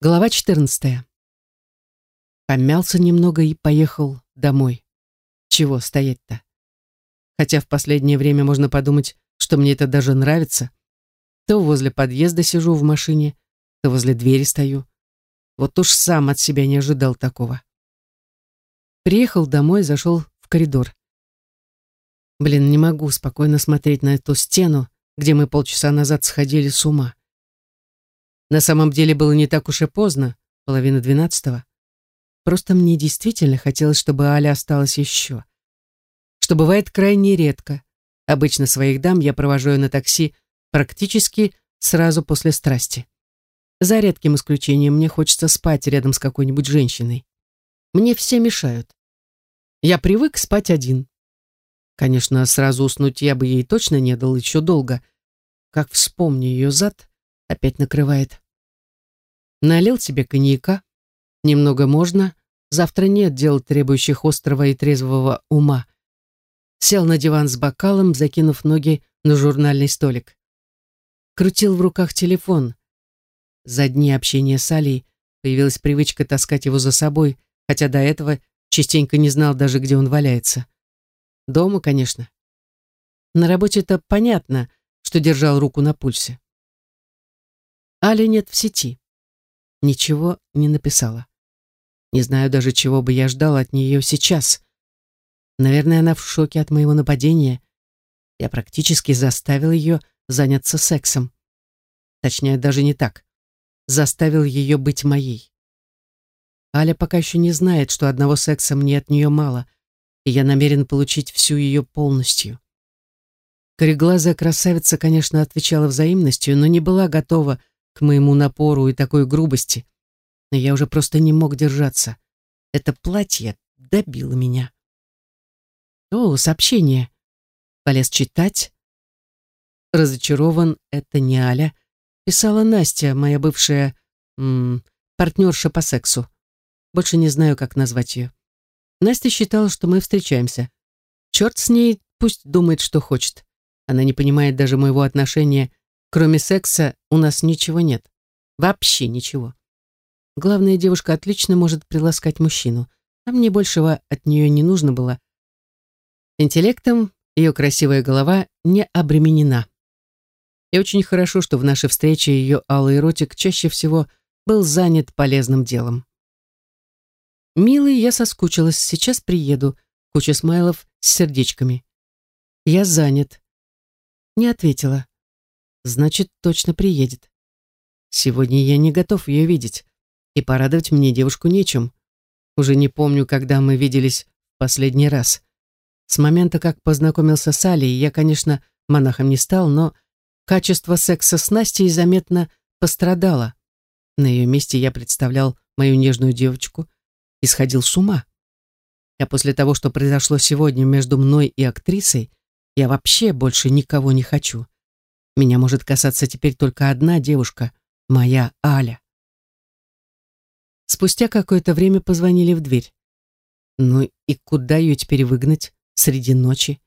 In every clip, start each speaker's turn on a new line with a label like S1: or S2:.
S1: Глава 14. Помялся немного и поехал домой. Чего стоять-то? Хотя в последнее время можно подумать, что мне это даже нравится. То возле подъезда сижу в машине, то возле двери стою. Вот уж сам от себя не ожидал такого. Приехал домой, зашел в коридор. Блин, не могу спокойно смотреть на эту стену, где мы полчаса назад сходили с ума. На самом деле было не так уж и поздно, половина двенадцатого. Просто мне действительно хотелось, чтобы Аля осталась еще. Что бывает крайне редко. Обычно своих дам я провожу на такси практически сразу после страсти. За редким исключением мне хочется спать рядом с какой-нибудь женщиной. Мне все мешают. Я привык спать один. Конечно, сразу уснуть я бы ей точно не дал еще долго. Как вспомню ее зад, опять накрывает. Налил себе коньяка. Немного можно. Завтра нет дел, требующих острого и трезвого ума. Сел на диван с бокалом, закинув ноги на журнальный столик. Крутил в руках телефон. За дни общения с Алей появилась привычка таскать его за собой, хотя до этого частенько не знал даже, где он валяется. Дома, конечно. На работе-то понятно, что держал руку на пульсе. Али нет в сети. Ничего не написала. Не знаю даже, чего бы я ждал от нее сейчас. Наверное, она в шоке от моего нападения. Я практически заставил ее заняться сексом. Точнее, даже не так. Заставил ее быть моей. Аля пока еще не знает, что одного секса мне от нее мало, и я намерен получить всю ее полностью. Кореглазая красавица, конечно, отвечала взаимностью, но не была готова к моему напору и такой грубости. Но я уже просто не мог держаться. Это платье добило меня. О, сообщение. Полез читать. Разочарован, это не Аля. Писала Настя, моя бывшая м -м, партнерша по сексу. Больше не знаю, как назвать ее. Настя считала, что мы встречаемся. Черт с ней, пусть думает, что хочет. Она не понимает даже моего отношения Кроме секса у нас ничего нет. Вообще ничего. Главная девушка отлично может приласкать мужчину, а мне большего от нее не нужно было. Интеллектом ее красивая голова не обременена. И очень хорошо, что в нашей встрече ее алый ротик чаще всего был занят полезным делом. «Милый, я соскучилась, сейчас приеду», куча смайлов с сердечками. «Я занят». Не ответила. Значит, точно приедет. Сегодня я не готов ее видеть, и порадовать мне девушку нечем. Уже не помню, когда мы виделись в последний раз. С момента, как познакомился с Алей, я, конечно, монахом не стал, но качество секса с Настей заметно пострадало. На ее месте я представлял мою нежную девочку и сходил с ума. А после того, что произошло сегодня между мной и актрисой, я вообще больше никого не хочу. Меня может касаться теперь только одна девушка, моя Аля. Спустя какое-то время позвонили в дверь. Ну и куда ее теперь выгнать среди ночи?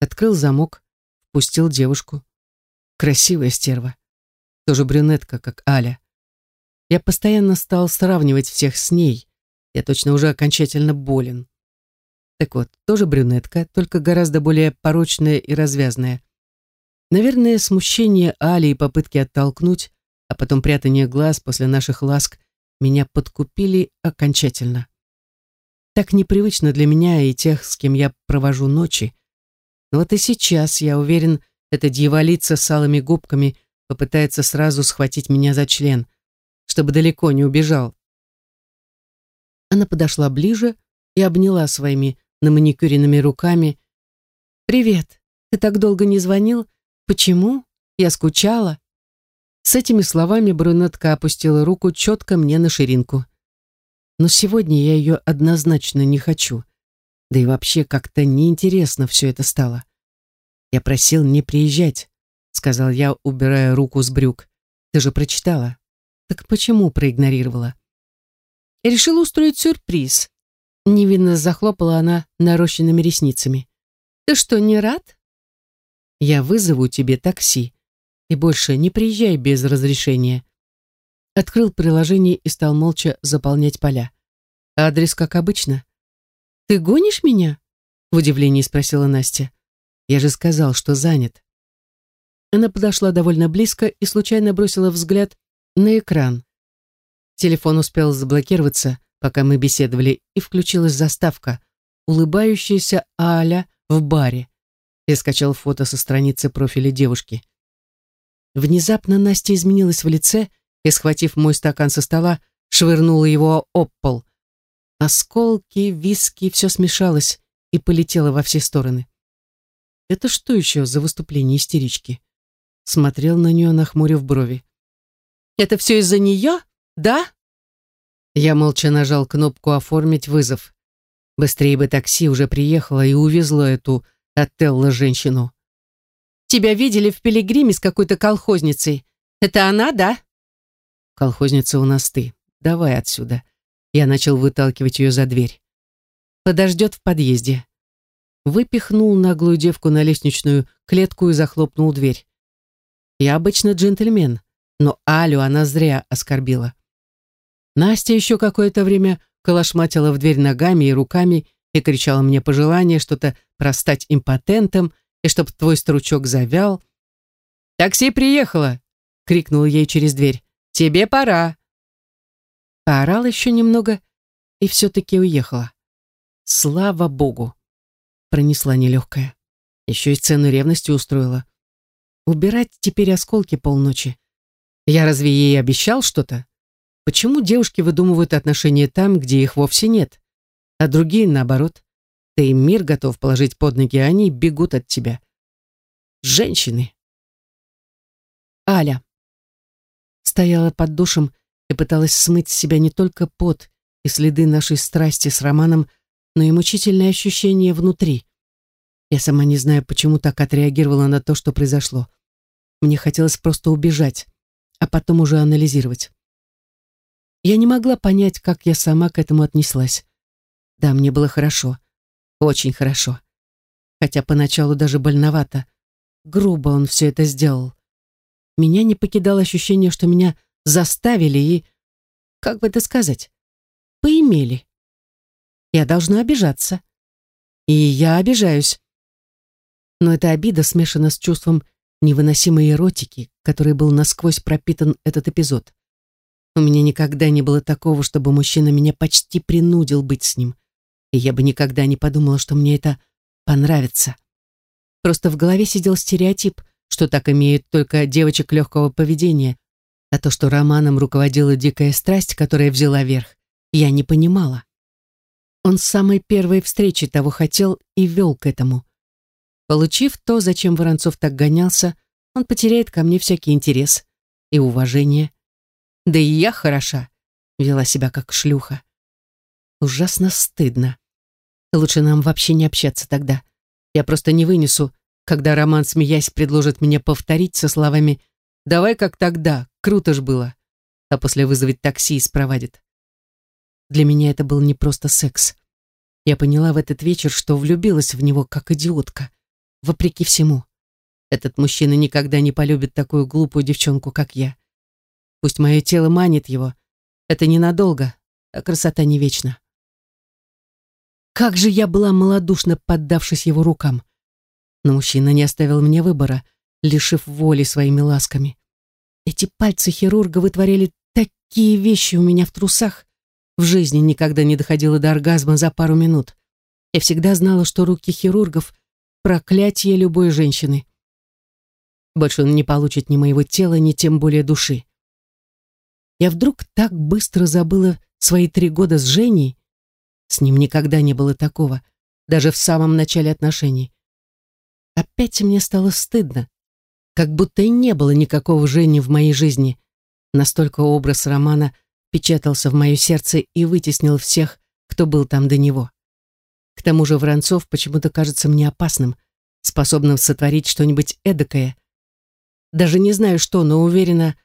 S1: Открыл замок, впустил девушку. Красивая стерва. Тоже брюнетка, как Аля. Я постоянно стал сравнивать всех с ней. Я точно уже окончательно болен. Так вот, тоже брюнетка, только гораздо более порочная и развязная. Наверное, смущение Али и попытки оттолкнуть, а потом прятание глаз после наших ласк меня подкупили окончательно. Так непривычно для меня и тех, с кем я провожу ночи. Но вот и сейчас, я уверен, эта дьяволица с алыми губками попытается сразу схватить меня за член, чтобы далеко не убежал. Она подошла ближе и обняла своими наманикюренными руками. «Привет, ты так долго не звонил? Почему? Я скучала. С этими словами брюнетка опустила руку четко мне на ширинку. Но сегодня я ее однозначно не хочу. Да и вообще как-то неинтересно все это стало. Я просил не приезжать, сказал я, убирая руку с брюк. Ты же прочитала. Так почему проигнорировала? Я решила устроить сюрприз. Невинно захлопала она нарощенными ресницами. Ты что, не рад? Я вызову тебе такси. И больше не приезжай без разрешения. Открыл приложение и стал молча заполнять поля. Адрес, как обычно. «Ты гонишь меня?» В удивлении спросила Настя. «Я же сказал, что занят». Она подошла довольно близко и случайно бросила взгляд на экран. Телефон успел заблокироваться, пока мы беседовали, и включилась заставка, улыбающаяся Аля в баре. Я скачал фото со страницы профиля девушки. Внезапно Настя изменилась в лице и, схватив мой стакан со стола, швырнула его об пол. Осколки, виски, все смешалось и полетело во все стороны. Это что еще за выступление истерички? Смотрел на нее, нахмурив брови. «Это все из-за нее? Да?» Я молча нажал кнопку «Оформить вызов». Быстрее бы такси уже приехало и увезло эту Отелло женщину. «Тебя видели в пилигриме с какой-то колхозницей. Это она, да?» «Колхозница у нас ты. Давай отсюда». Я начал выталкивать ее за дверь. «Подождет в подъезде». Выпихнул наглую девку на лестничную клетку и захлопнул дверь. Я обычно джентльмен, но Алю она зря оскорбила. Настя еще какое-то время колошматила в дверь ногами и руками и кричала мне пожелания, что-то про стать импотентом и чтоб твой стручок завял. «Такси приехало!» — крикнул ей через дверь. «Тебе пора!» Поорал еще немного и все-таки уехала. Слава богу! Пронесла нелегкая. Еще и цену ревности устроила. Убирать теперь осколки полночи. Я разве ей обещал что-то? Почему девушки выдумывают отношения там, где их вовсе нет? А другие, наоборот, ты им мир готов положить под ноги, а они бегут от тебя. Женщины. Аля. Стояла под душем и пыталась смыть с себя не только пот и следы нашей страсти с Романом, но и мучительное ощущение внутри. Я сама не знаю, почему так отреагировала на то, что произошло. Мне хотелось просто убежать, а потом уже анализировать. Я не могла понять, как я сама к этому отнеслась. Да, мне было хорошо. Очень хорошо. Хотя поначалу даже больновато. Грубо он все это сделал. Меня не покидало ощущение, что меня заставили и... Как бы это сказать? Поимели. Я должна обижаться. И я обижаюсь. Но эта обида смешана с чувством невыносимой эротики, который был насквозь пропитан этот эпизод. У меня никогда не было такого, чтобы мужчина меня почти принудил быть с ним. И я бы никогда не подумала, что мне это понравится. Просто в голове сидел стереотип, что так имеют только девочек легкого поведения, а то, что романом руководила дикая страсть, которая взяла верх, я не понимала. Он с самой первой встречи того хотел и вел к этому. Получив то, зачем Воронцов так гонялся, он потеряет ко мне всякий интерес и уважение. Да и я хороша, вела себя как шлюха. Ужасно стыдно. Лучше нам вообще не общаться тогда. Я просто не вынесу, когда Роман, смеясь, предложит мне повторить со словами «Давай как тогда, круто ж было», а после вызовет такси и спровадит. Для меня это был не просто секс. Я поняла в этот вечер, что влюбилась в него как идиотка вопреки всему. Этот мужчина никогда не полюбит такую глупую девчонку, как я. Пусть мое тело манит его. Это ненадолго, а красота не вечна. Как же я была малодушно, поддавшись его рукам. Но мужчина не оставил мне выбора, лишив воли своими ласками. Эти пальцы хирурга вытворяли такие вещи у меня в трусах. В жизни никогда не доходило до оргазма за пару минут. Я всегда знала, что руки хирургов проклятие любой женщины. Больше он не получит ни моего тела, ни тем более души. Я вдруг так быстро забыла свои три года с Женей. С ним никогда не было такого, даже в самом начале отношений. Опять мне стало стыдно, как будто и не было никакого Жени в моей жизни. Настолько образ романа печатался в мое сердце и вытеснил всех, кто был там до него. К тому же Воронцов почему-то кажется мне опасным, способным сотворить что-нибудь эдакое. Даже не знаю что, но уверена,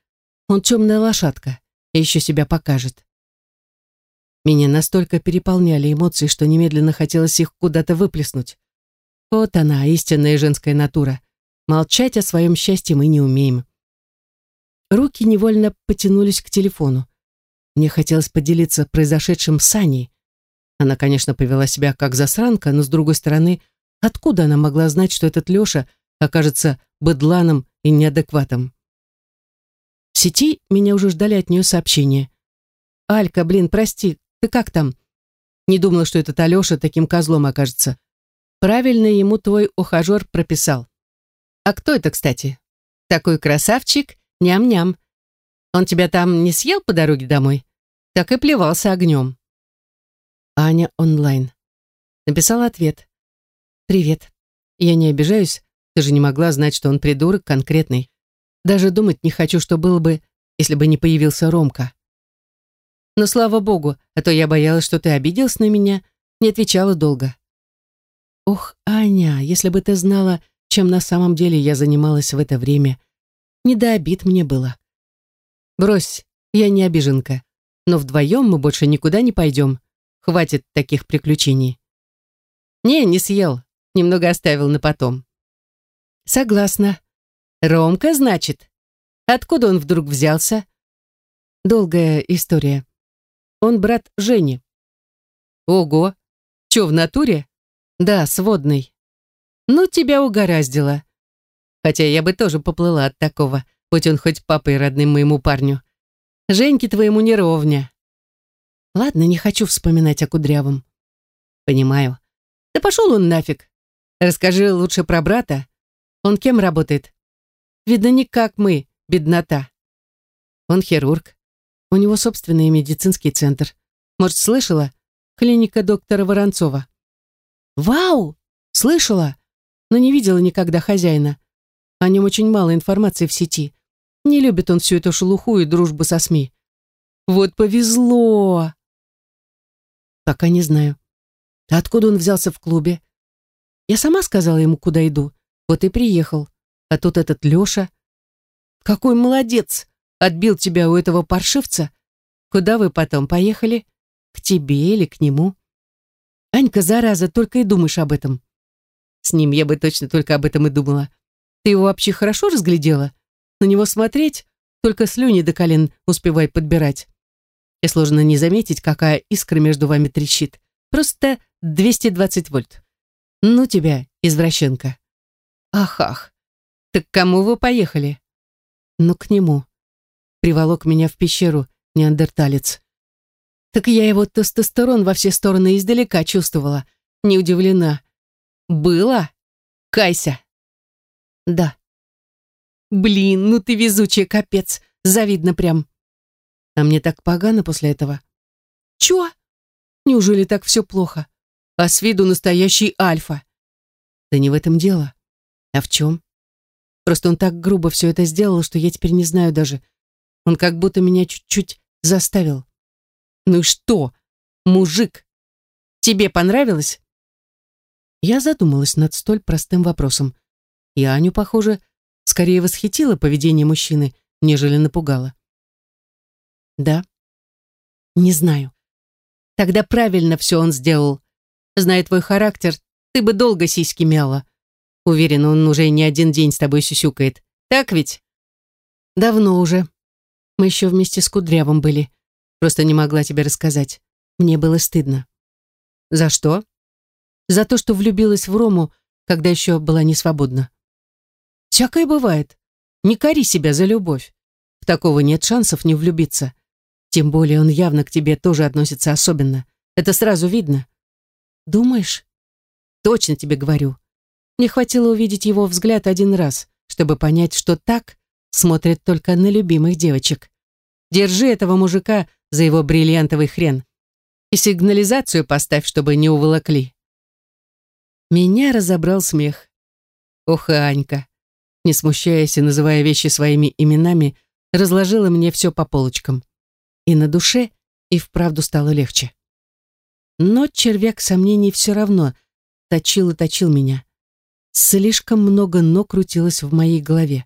S1: он темная лошадка и еще себя покажет. Меня настолько переполняли эмоции, что немедленно хотелось их куда-то выплеснуть. Вот она, истинная женская натура. Молчать о своем счастье мы не умеем. Руки невольно потянулись к телефону. Мне хотелось поделиться произошедшим с Аней. Она, конечно, повела себя как засранка, но, с другой стороны, откуда она могла знать, что этот Леша окажется быдланом и неадекватом? В сети меня уже ждали от нее сообщения. «Алька, блин, прости, ты как там?» Не думала, что этот Алеша таким козлом окажется. Правильно ему твой ухажер прописал. А кто это, кстати? Такой красавчик, ням-ням. Он тебя там не съел по дороге домой? Так и плевался огнем. Аня онлайн. Написала ответ. «Привет. Я не обижаюсь, ты же не могла знать, что он придурок конкретный. Даже думать не хочу, что было бы, если бы не появился Ромка. Но слава богу, а то я боялась, что ты обиделся на меня, не отвечала долго. Ох, Аня, если бы ты знала, чем на самом деле я занималась в это время, не до обид мне было. Брось, я не обиженка, но вдвоем мы больше никуда не пойдем. Хватит таких приключений. Не, не съел. Немного оставил на потом. Согласна. Ромка, значит? Откуда он вдруг взялся? Долгая история. Он брат Жени. Ого! Чё, в натуре? Да, сводный. Ну, тебя угораздило. Хотя я бы тоже поплыла от такого, будь он хоть папой родным моему парню. Женьке твоему не ровня. Ладно, не хочу вспоминать о Кудрявом. Понимаю. Да пошел он нафиг. Расскажи лучше про брата. Он кем работает? Видно, не как мы, беднота. Он хирург. У него собственный медицинский центр. Может, слышала? Клиника доктора Воронцова. Вау! Слышала, но не видела никогда хозяина. О нем очень мало информации в сети. Не любит он всю эту шелуху и дружбу со СМИ. Вот повезло! Пока не знаю. А откуда он взялся в клубе? Я сама сказала ему, куда иду. Вот и приехал. А тут этот Леша. Какой молодец! Отбил тебя у этого паршивца. Куда вы потом поехали? К тебе или к нему? Анька, зараза, только и думаешь об этом. С ним я бы точно только об этом и думала. Ты его вообще хорошо разглядела? На него смотреть, только слюни до колен успевай подбирать. И сложно не заметить, какая искра между вами трещит. Просто 220 вольт. Ну тебя, извращенка. Ах-ах. Так к кому вы поехали? Ну, к нему. Приволок меня в пещеру, неандерталец. Так я его тестостерон во все стороны издалека чувствовала. Не удивлена. Было? Кайся. Да. Блин, ну ты везучая, капец. Завидно прям. А мне так погано после этого. Чё? Неужели так все плохо? А с виду настоящий альфа. Да не в этом дело. А в чем? Просто он так грубо все это сделал, что я теперь не знаю даже. Он как будто меня чуть-чуть заставил. Ну что? Мужик. Тебе понравилось? Я задумалась над столь простым вопросом. И Аню, похоже, скорее восхитило поведение мужчины, нежели напугало. Да? Не знаю. Тогда правильно все он сделал. Зная твой характер, ты бы долго сиськи мяла. Уверен, он уже не один день с тобой сюсюкает. Так ведь? Давно уже. Мы еще вместе с Кудрявым были. Просто не могла тебе рассказать. Мне было стыдно. За что? За то, что влюбилась в Рому, когда еще была не свободна. Всякое бывает. Не кори себя за любовь. В такого нет шансов не влюбиться. Тем более он явно к тебе тоже относится особенно. Это сразу видно. Думаешь? Точно тебе говорю. Мне хватило увидеть его взгляд один раз, чтобы понять, что так смотрит только на любимых девочек. Держи этого мужика за его бриллиантовый хрен. И сигнализацию поставь, чтобы не уволокли. Меня разобрал смех. Ох, Анька, не смущаясь и называя вещи своими именами, разложила мне все по полочкам и на душе и вправду стало легче. Но червяк сомнений все равно точил и точил меня. Слишком много «но» крутилось в моей голове.